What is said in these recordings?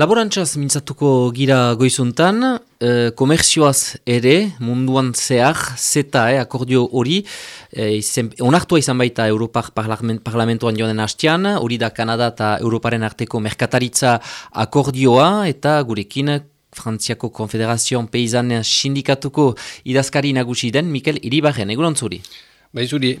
Laborantzaz mintzatuko gira goizuntan, e, komerzioaz ere, munduan zehar, zeta eh, akordio hori, e, onartua izan baita parlament, parlamentoan joanen hastian, hori da Kanada eta Europaren arteko merkataritza akordioa, eta gurekin Frantziako Konfederazioan Peizan sindikatuko idazkari nagusi den, Mikel Iribarren, egunon zuri? Bai zuri.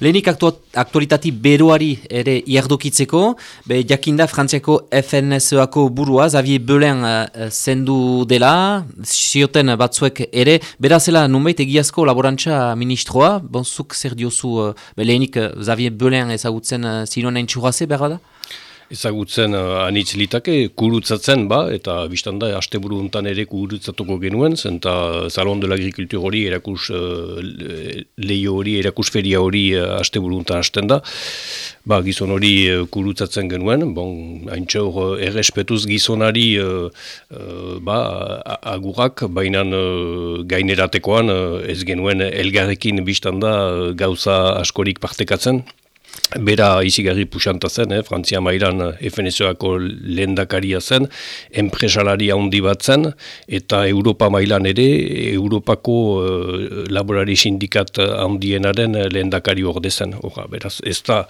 Lehenik aktualitati beroari ere iardokitzeko, be jakinda Frantziako FNSOako burua, Xavier Belen uh, zendu dela, zioten batzuek ere, berazela nunbait egiazko laborantza ministroa, bonzuk zer diozu, uh, lehenik uh, Xavier Belen ezagutzen uh, ziroan entxurraze, berra da? Ezagutzen uh, anitz litake, kurutzatzen ba, eta biztan da, haste buru ere kurutzatuko genuen, zenta Salon de l'Agriculture hori erakus, uh, lehio hori, erakus feria hori uh, haste buru hasten da, ba, gizon hori uh, kurutzatzen genuen, bon, haintxe hor errespetuz gizonari uh, ba, agurak, baina gaineratekoan ez genuen elgarrekin biztan da gauza askorik partekatzen, Bera izigarri pusanta zen, eh? Frantzia mairan eh, FNSOako lehendakaria zen, enpresalari handi bat zen, eta Europa mailan ere, Europako uh, laborari sindikat handienaren lehendakari orde zen. Ora, beraz, ez da,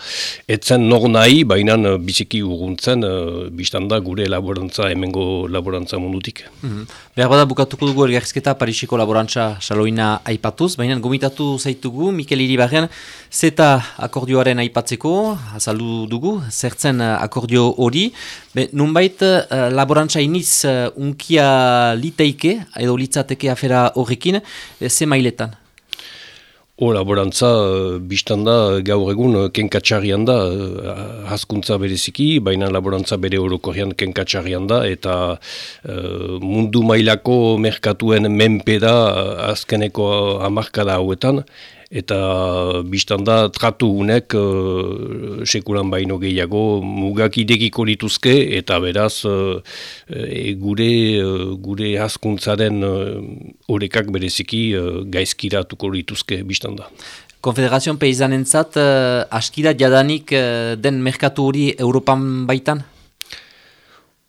etzen nor nahi, baina biziki urguntzen, uh, biztanda gure laborantza, hemengo laborantza mundutik. Mm -hmm. Behar bada bukatuko dugu elgarizketa Parisiko laborantza saloina aipatuz, baina gomitatu zaitugu, Mikel Iribarren, zeta akordioaren aipatzen aipatzeko, azaldu dugu, zertzen uh, akordio hori. Be, nunbait, uh, laborantza iniz uh, unkia liteike, edo litzateke afera horrekin, ze mailetan? O laborantza, biztan da, gaur egun, kenkatxarrian da, haskuntza bereziki, baina laborantza bere orokorrian kenkatxarrian da, eta mundu mailako merkatuen menpe da azkeneko amarkada hauetan, eta biztan da tratu unek uh, sekulan baino gehiago mugak idekiko lituzke eta beraz uh, gure uh, gure haskuntzaren horrekak bereziki uh, gaizkiratuko lituzke biztan da. Konfederazion Peizanentzat uh, askira jadanik uh, den merkatu hori Europan baitan?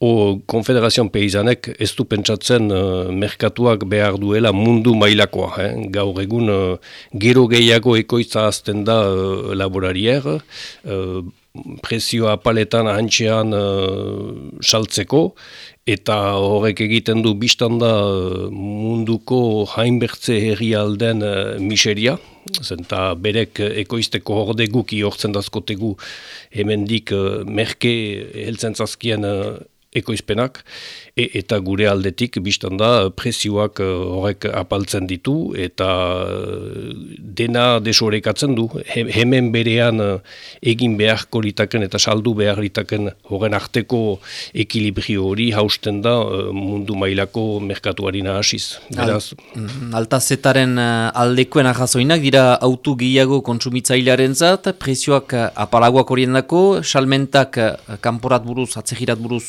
O konfederazioan peizanek ez du pentsatzen uh, merkatuak behar duela mundu mailakoa. Eh? Gaur egun uh, gero gehiago ekoitza azten da uh, laborarier, uh, presioa paletan hantxean saltzeko, eta horrek egiten du biztanda munduko hainbertze herri alden uh, miseria, zenta berek ekoizteko horde guki hortzen dazkotegu hemendik uh, merke heltzen zazkien ekoizpenak, e, eta gure aldetik biztan da presioak eh, horrek apaltzen ditu, eta eh, dena desorekatzen du, hemen berean eh, egin beharko litaken eta saldu behar litaken horren arteko ekilibrio hori hausten da mundu mailako merkatuari nahasiz. Beraz... Mm, altazetaren aldekoen ahazoinak dira autu gehiago kontsumitzailearen zat, presioak apalagoak horien dako, salmentak kanporat buruz, atzegirat buruz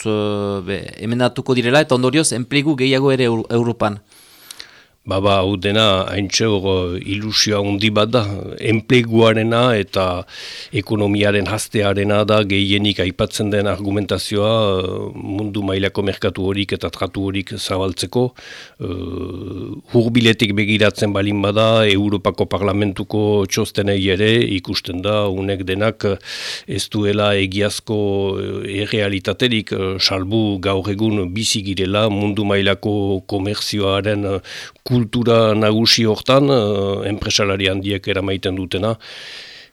be, emendatuko direla eta ondorioz enplegu gehiago ere Europan. Baba, hau dena, haintxe hor ilusioa hundi bat da, enpleguarena eta ekonomiaren hastearena da gehienik aipatzen den argumentazioa mundu mailako merkatu horik eta tratu horik zabaltzeko. Uh, hurbiletik begiratzen balin bada, Europako parlamentuko txostenei ere ikusten da, unek denak ez duela egiazko errealitaterik, salbu gaur egun bizi girela mundu mailako komerzioaren kultura nagusi hortan, uh, enpresalari handiek eramaiten dutena,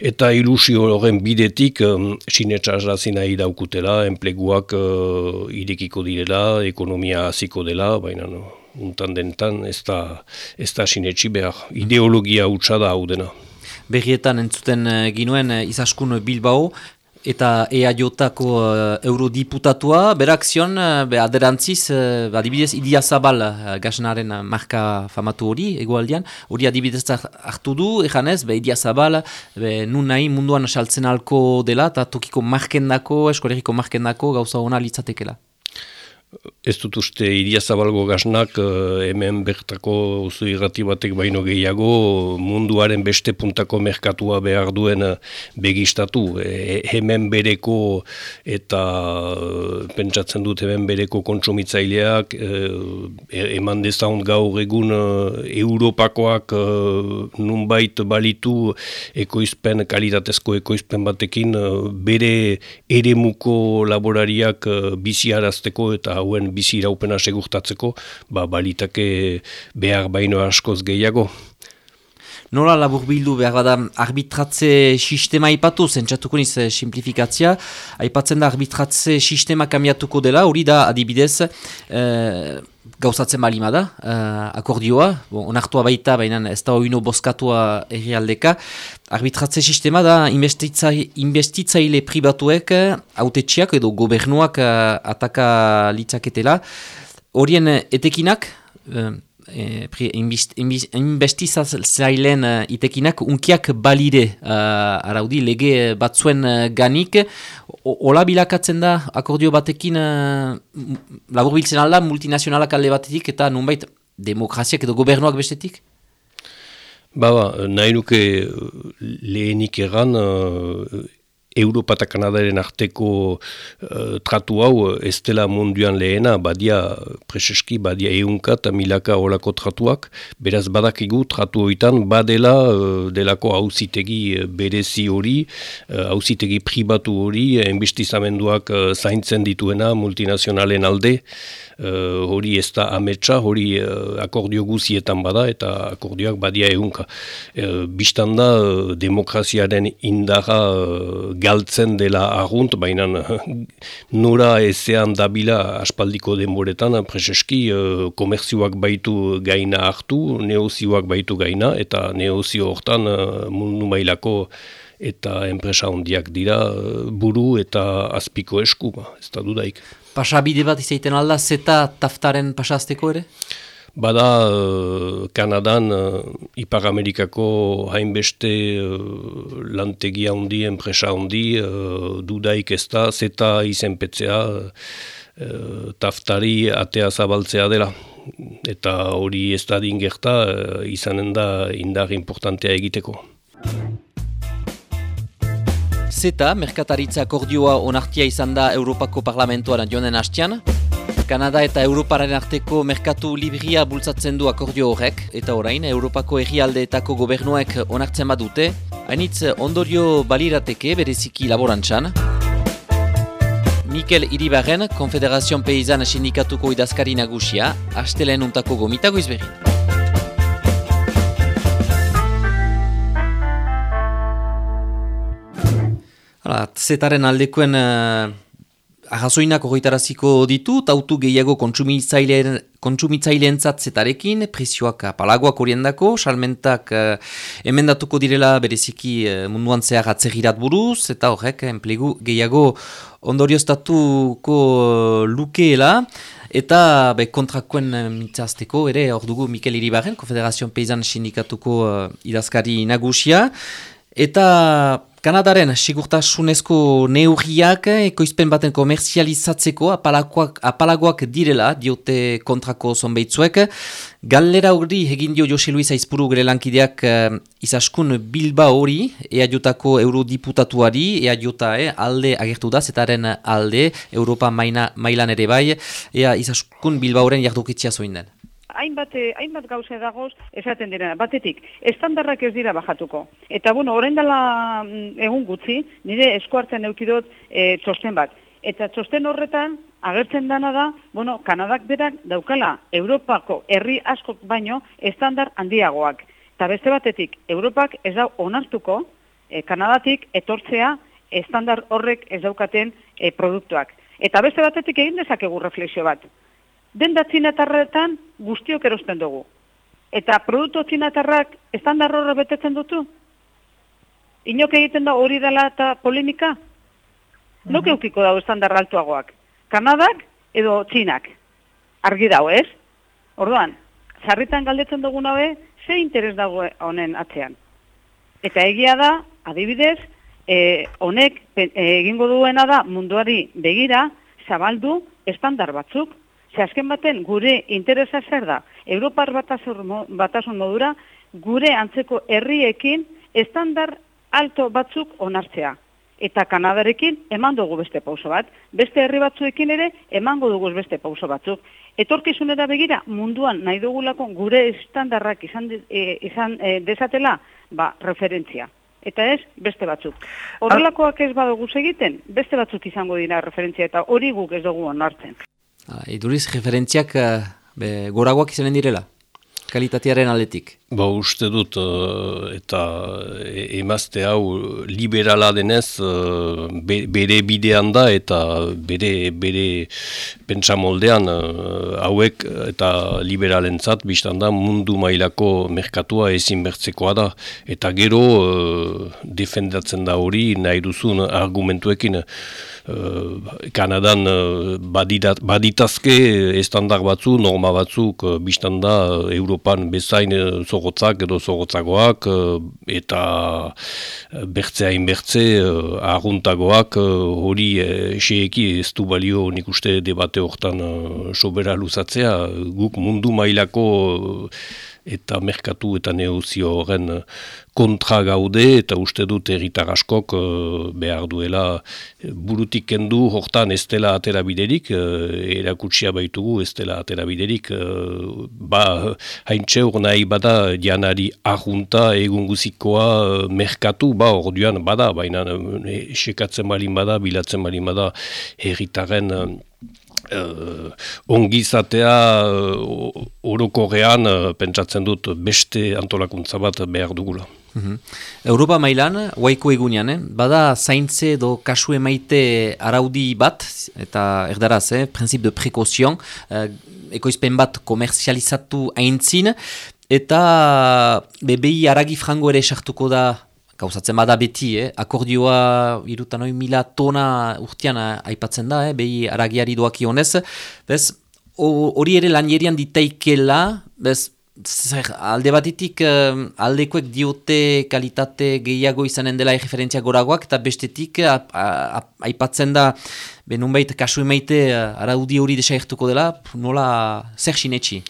eta ilusio horren bidetik um, sinetxarrazi nahi daukutela, enpleguak uh, irekiko direla, ekonomia hasiko dela, baina no, untan dentan ez da, ez da sinetxi behar, ideologia hutsa da hau dena. Berrietan entzuten ginuen izaskun Bilbao, eta EAJ-ako uh, eurodiputatua, berak zion, uh, be, aderantziz, uh, adibidez, Idia Zabal uh, gaznaren uh, marka famatu hori, egualdian, hori adibidez hartu du, eganez, be, Idia Zabal, be, nun nahi munduan saltzen alko dela, eta tokiko markendako, eskolegiko markendako gauza hona litzatekela. Ez dut uste iria zabalgo gaznak eh, hemen bertako oso irrati batek baino gehiago munduaren beste puntako merkatua behar duen eh, begistatu. E, hemen bereko eta eh, pentsatzen dut hemen bereko kontsumitzaileak e, eman dezaun gaur egun Europakoak e, nunbait balitu ekoizpen, kalitatezko ekoizpen batekin bere eremuko laborariak biziarazteko eta hauen bizi iraupena segurtatzeko, ba, balitake behar baino askoz gehiago. Nola labur bildu behar bada arbitratze sistema aipatu, zentsatuko niz eh, simplifikatzia, aipatzen da arbitratze sistema kamiatuko dela, hori da adibidez, eh, gauzatzen balima da, uh, akordioa, bon, onartua baita, baina ez da oino boskatua errealdeka. Arbitratze sistema da investitzaile pribatuek, autetxiak edo gobernuak uh, ataka litzaketela. Horien etekinak, uh, e, investizailen uh, itekinak unkiak balire uh, araudi lege batzuen uh, ganik ola bilakatzen da akordio batekin uh, labur biltzen alda multinazionalak alde batetik eta nunbait demokraziak edo gobernuak bestetik? Ba, ba, nahi nuke lehenik egan Europa eta Kanadaren arteko uh, tratu hau ez dela munduan lehena, badia preseski, badia eunka eta milaka olako tratuak, beraz badakigu tratu hoitan badela uh, delako hauzitegi berezi hori, hauzitegi uh, pribatu hori, enbistizamenduak uh, zaintzen dituena multinazionalen alde, uh, hori ez da ametsa, hori uh, akordio guzietan bada eta akordioak badia egunka. Uh, Bistan da demokraziaren indara galtzen dela agunt, baina nura ezean dabila aspaldiko denboretan, preseski uh, komerzioak baitu gaina hartu, neozioak baitu gaina, eta neozio hortan uh, mundu mailako eta enpresa hondiak dira buru eta azpiko esku, ba, ez da dudaik. Pasabide bat izaiten alda, zeta taftaren pasazteko ere? Bada, uh, Kanadan, uh, Ipar Amerikako hainbeste uh, lantegia handi, enpresa handi, uh, dudaik ez da, zeta izenpetzea, uh, taftari atea zabaltzea dela. Eta hori ez da dingerta, uh, izanen da indar importantea egiteko. Zeta, merkataritza akordioa onartia izan da Europako Parlamentuaren joanen hastian. Kanada eta Europaren arteko merkatu libria bultzatzen du akordio horrek, eta orain Europako egialdeetako gobernuek onartzen badute, hainitz ondorio balirateke bereziki laborantzan. Mikel Iribarren, Konfederazion Peizan sindikatuko idazkari nagusia, hastelen untako gomitago izberri. Hala, zetaren aldekuen uh, arrazoinak horretaraziko ditu, tautu gehiago kontsumitzaileen zetarekin, presioak palagoak horiendako, salmentak uh, emendatuko direla bereziki uh, munduan zehar atzegirat buruz, eta horrek, enplegu gehiago ondorioztatuko lukeela, eta be, kontrakoen mitzazteko, ere hor dugu Mikel Iribarren, Konfederazion Peizan Sindikatuko uh, idazkari nagusia, eta Kanadaren sigurtasunezko neurriak ekoizpen baten komerzializatzeko apalagoak, apalagoak direla diote kontrako zonbeitzuek. Gallera hori egin dio Jose Luis Aizpuru gure lankideak uh, izaskun Bilba hori eajotako eurodiputatuari, eajota eh, alde agertu da, zetaren alde, Europa maina, mailan ere bai, ea izaskun Bilba horren jardukitzia zoin den hainbat, eh, hainbat gauze dagoz esaten dira. Batetik, estandarrak ez dira bajatuko. Eta, bueno, horren dela mm, egun gutxi, nire eskuartzen eukidot e, txosten bat. Eta txosten horretan, agertzen dana da, bueno, Kanadak berak daukala Europako herri askok baino estandar handiagoak. Eta beste batetik, Europak ez da onartuko, e, Kanadatik etortzea estandar horrek ez daukaten e, produktuak. Eta beste batetik egin dezakegu reflexio bat denda txinatarretan guztiok erosten dugu. Eta produktu txinatarrak estandar horre betetzen dutu? Inok egiten da hori dela eta polemika? Nuk mhm. eukiko dago estandar altuagoak? Kanadak edo txinak? Argi dago, ez? Orduan, sarritan galdetzen dugu nabe, ze interes dago honen atzean? Eta egia da, adibidez, e, honek e, egingo duena da munduari begira, zabaldu estandar batzuk, ze azken baten gure interesa zer da, Europar batasun modura, gure antzeko herriekin estandar alto batzuk onartzea. Eta Kanadarekin eman dugu beste pauso bat, beste herri batzuekin ere emango dugu beste pauso batzuk. Etorkizunera begira munduan nahi dugulako gure estandarrak izan, e, izan e, dezatela, ba, referentzia eta ez beste batzuk. Horrelakoak ez badugu egiten, beste batzuk izango dira referentzia eta hori guk ez dugu onartzen. Iduriz, referentziak uh, goragoak izanen direla? kalitatearen aldetik? Ba, uste dut, uh, eta e, emazte hau liberala denez, uh, bere bidean da, eta bere, bere pentsa moldean, uh, hauek eta liberalentzat, biztan da, mundu mailako merkatua ezin bertzekoa da. Eta gero, defendatzen da hori, nahi duzun argumentuekin, Kanadan uh, baditazke estandar batzu, norma batzuk, biztan da, Europan bezain zogotzak edo zogotzagoak, eta bertzea inbertze, arguntagoak, hori seeki ez du balio nik debate hortan sobera luzatzea, guk mundu mailako eta merkatu eta neuzio horren eh, kontra gaude eta uste dut erritar askok uh, behar duela eh, burutik kendu hortan ez dela atera biderik, uh, erakutsia baitugu ez dela atera biderik, uh, ba haintxe hor nahi bada janari ahunta egun guzikoa merkatu, ba orduan bada, baina uh, sekatzen balin bada, bilatzen balin bada erritaren uh, ongizatea uh, orokorrean uh, pentsatzen dut beste antolakuntza bat behar dugula. Mhm. Europa mailan, waiko egunean, eh? bada zaintze edo kasu emaite araudi bat, eta erdaraz, eh? prinsip de prekozion, eh, ekoizpen bat komerzializatu aintzin, eta bebehi aragi frango ere sartuko da Gauzatzen bada beti, eh? akordioa irutan hori mila tona urtean aipatzen da, eh? behi aragiari doak ionez. Bez, hori ere lan jerian ditaikela, bez, zer, alde batetik uh, aldekoek diote kalitate gehiago izanen dela referentzia goragoak, eta bestetik aipatzen da, benunbait kasu emaite uh, araudi hori desagertuko dela, nola zer sinetxi?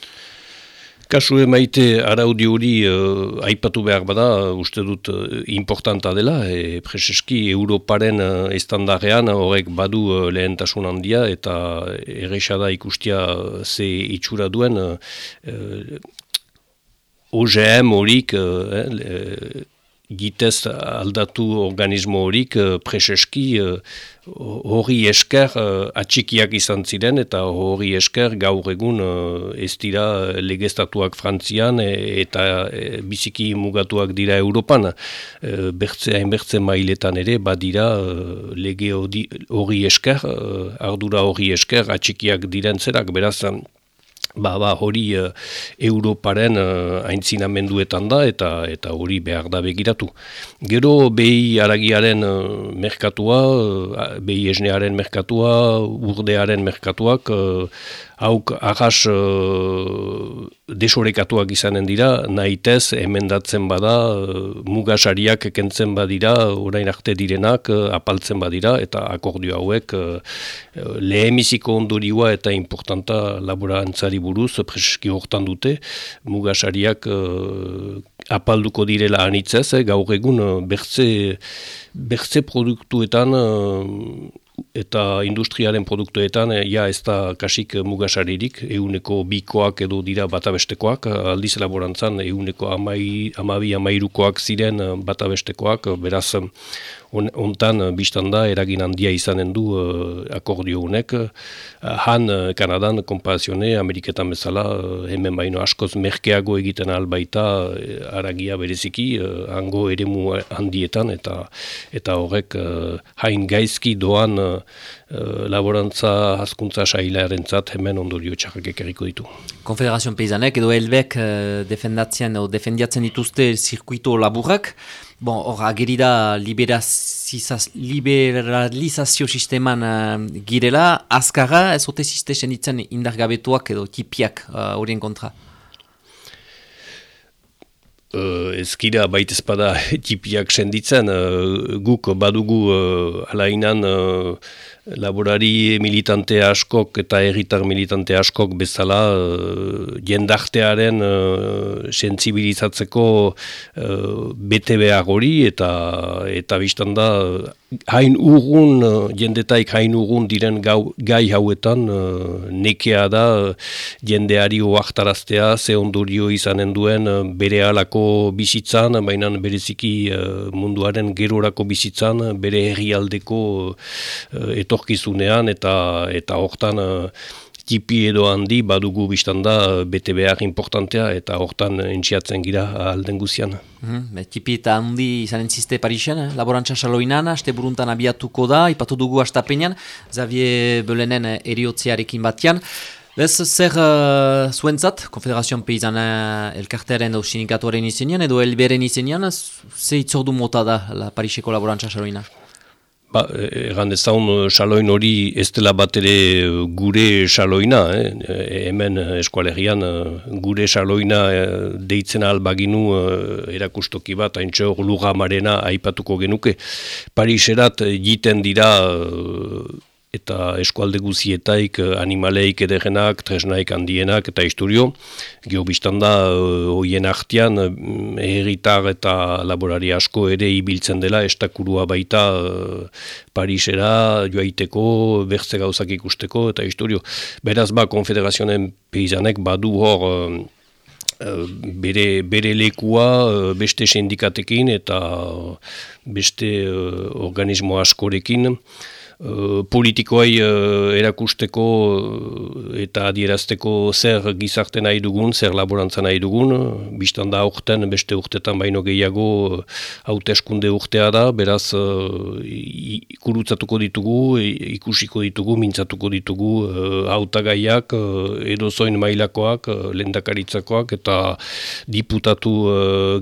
Kasu emaite araudi hori uh, aipatu behar bada, uste dut uh, importanta dela, e, preseski Europaren uh, estandarrean horrek badu uh, lehentasun handia eta errexada ikustia ze itxura duen uh, OGM horik uh, gitez aldatu organismo horik uh, preseski hori esker uh, atxikiak izan ziren eta hori esker gaur egun ez dira legeztatuak Frantzian eta biziki mugatuak dira Europan. Bertze, hainbertze mailetan ere badira lege hori esker, ardura hori esker atxikiak diren zerak berazan ba, ba, hori uh, Europaren uh, aintzinamenduetan da eta eta hori behar da begiratu. Gero behi aragiaren uh, merkatua, uh, behi esnearen merkatua, urdearen merkatuak, uh, hauk ahas uh, desorekatuak izanen dira, nahitez emendatzen bada, uh, mugasariak ekentzen badira, orain arte direnak, uh, apaltzen badira, eta akordio hauek uh, lehemiziko ondorioa eta importanta laborantzari buruz, preski hortan dute, mugasariak uh, apalduko direla anitzez, eh, gaur egun bertze, bertze produktuetan eta industriaren produktuetan eh, ja ez da kasik mugasaririk, euneko bikoak edo dira batabestekoak, aldiz laborantzan euneko amai, amabi amairukoak ziren batabestekoak, beraz hontan on, biztan da eragin handia izanen du akordio honek. han Kanadan kompazione Ameriketan bezala hemen baino askoz merkeago egiten albaita aragia bereziki hango eremu handietan eta eta horrek hain gaizki doan laborantza haskuntza sailaren zat hemen ondorio txarrak ekerriko ditu. Konfederazion Peizanek edo Elbek uh, defendatzen edo defendiatzen dituzte zirkuito laburrak, Bon, hor, ageri da liberalizazio sisteman uh, girela, azkara ez ote ziste senditzen indargabetuak edo tipiak uh, horien kontra? Uh, ez gira baita ezpada tipiak senditzen, uh, guk badugu uh, alainan uh, laborari militante askok eta erritar militante askok bezala uh, jendartearen uh, sensibilizatzeko uh, bete behar hori eta eta biztan da hain urgun, jendetaik hain urgun diren gau, gai hauetan nekea da jendeari oaktaraztea ze ondurio izanen duen bere alako bizitzan, baina bereziki munduaren gerorako bizitzan, bere herrialdeko uh, etorkizunean eta eta hortan uh, tipi edo handi badugu biztan da bete behar importantea eta hortan entziatzen gira alden guzian. Mm -hmm. Tipi eta handi izan entziste Parixen, eh? laborantza saloinan, aste buruntan abiatuko da, ipatu dugu astapenean, Xavier Belenen eriotzearekin batian. Bez, zer uh, zuentzat, Konfederazioan Peizana elkartearen edo sinikatuaren izenean, edo elberen izenean, ze itzordu mota da la Parixeko laborantza saloina? Ba, egan dezaun, saloin hori ez dela bat ere gure saloina, eh? Hemen eskualegian gure saloina eh, deitzen albaginu eh, erakustoki bat, haintxe hor luga marena aipatuko genuke. Pariserat jiten dira eta eskualde guzietaik eh, animaleik edegenak, tresnaik handienak eta isturio. Gio biztanda, eh, hoien artian, erritar eta laborari asko ere ibiltzen dela, estakurua baita eh, Parisera joaiteko, bertze gauzak ikusteko eta isturio. Beraz ba, konfederazionen peizanek badu hor bere, bere lekua beste sindikatekin eta beste organismo askorekin. Eh, politikoai uh, erakusteko eh, eta adierazteko zer gizarte nahi dugun, zer laborantza nahi dugun, biztan da aurten, beste urtetan baino gehiago hauteskunde urtea da, beraz uh, kurutzatuko ditugu, ikusiko ditugu, mintzatuko ditugu hautagaiak, edo zoin mailakoak, lendakaritzakoak eta diputatu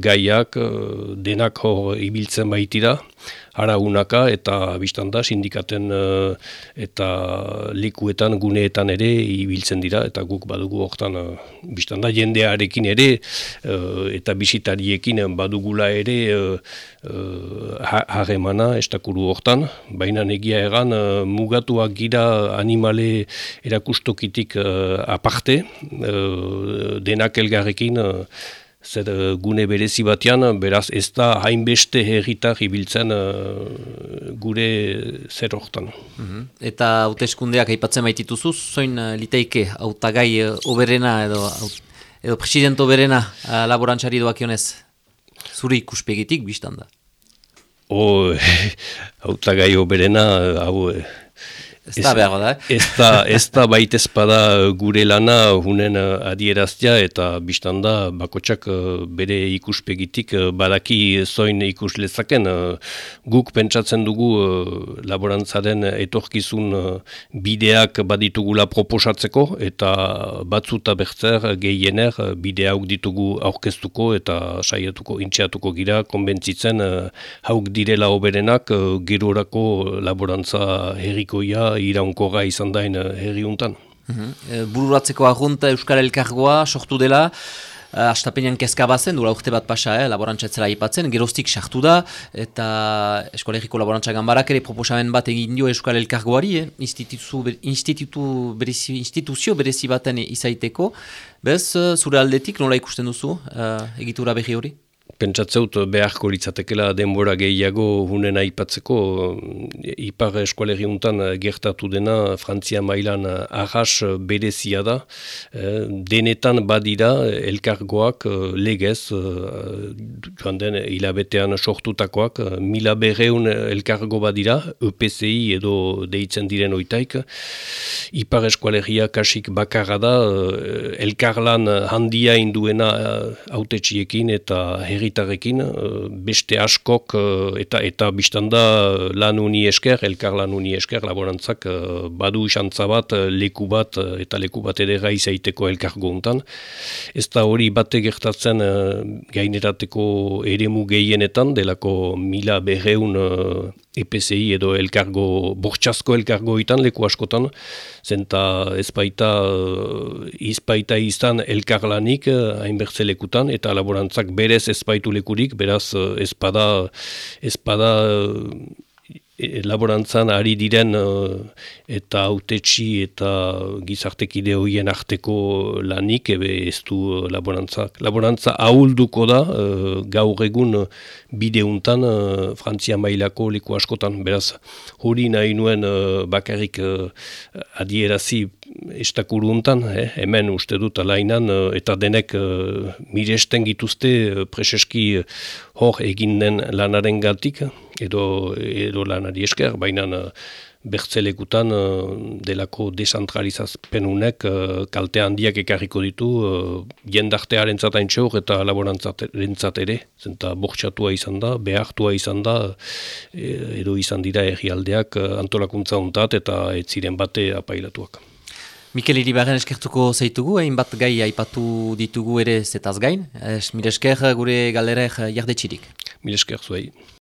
gaiak, denak hor ibiltzen baitira unaka eta biztan da sindikaten uh, eta likuetan guneetan ere ibiltzen dira eta guk badugu hortan uh, biztan da jendearekin ere uh, eta bisitariekin badugula ere harremana estakuru hortan. Baina negia egan mugatuak gira animale erakustokitik aparte denak elgarrekin zer uh, gune berezi batean, beraz ez da hainbeste herritar ibiltzen uh, gure zer hortan. Mhm. Eta hauteskundeak aipatzen baitituzu, zoin uh, liteike hautagai oberena edo, edo president oberena uh, laborantzari doakionez? Zuri ikuspegitik biztan da? O, hautagai oberena, hau... Ez da behar da, eh? Ez da, ez da baita espada gure lana hunen eh, adieraztia eta biztan da bakotsak eh, bere ikuspegitik eh, badaki zoin ikus lezaken. Guk pentsatzen dugu laborantzaren etorkizun bideak baditugula proposatzeko eta batzuta bertzer gehiener bideauk ditugu aurkeztuko eta saiatuko, intxeatuko gira, konbentzitzen hauk direla oberenak gerorako laborantza herrikoia iraunkoga izan dain eh, herri untan. Mhm. E, bururatzeko ahunta Euskal Elkargoa sortu dela, uh, astapenean kezka bazen, dura urte bat pasa, eh, laborantzatzera ipatzen, geroztik sartu da, eta eskolegiko laborantza gambarak ere proposamen bat egin dio Euskal Elkargoari, eh, institutu, berezi, instituzio berezi baten izaiteko. Bez, zure aldetik nola ikusten duzu uh, egitura behi hori? Pentsatzeut beharko litzatekela denbora gehiago hunen aipatzeko. Ipar eskualerri untan gertatu dena Frantzia mailan ahas berezia da. Eh, denetan badira elkargoak legez joan den hilabetean sortutakoak mila berreun elkargo badira EPCI edo deitzen diren oitaik. Ipar eskualerria kasik bakarra da elkarlan handia induena autetxiekin eta herri herritarrekin, eh, beste askok eh, eta eta biztanda lan uni esker, elkar lan uni esker, laborantzak eh, badu xantza bat, leku bat eta leku bat edera izaiteko elkar gontan. Ez da hori bate gertatzen gainerateko eremu gehienetan, delako mila berreun EPCI edo elkargo, bortxasko elkargo itan leku askotan, zenta ez baita, izbaita izan elkarlanik hainbertze lekutan, eta laborantzak berez ez baitu lekurik, beraz ezpada, ezpada e, laborantzan ari diren eta autetxi eta gizartekide hoien arteko lanik ebe ez du laborantzak. Laborantza ahulduko da gaur egun bideuntan Frantzia mailako liku askotan. Beraz, hori nahi nuen bakarrik adierazi estakuruntan, eh? hemen uste dut alainan, eta denek uh, miresten gituzte preseski hor egin den lanaren gatik, edo, edo lanari esker, baina uh, bertzelekutan uh, delako desantralizazpenunek uh, kalte handiak ekarriko ditu uh, jendartearen zatain txor eta laborantzaren ere, zenta bortxatua izan da, behartua izan da, edo izan dira errialdeak uh, antolakuntza ontat eta ez ziren bate apailatuak. Mikel Iribarren eskertuko zeitugu, egin bat gai aipatu ditugu ere zetaz gain. Es, mire esker gure galerek jardetxirik. Mire esker zuei.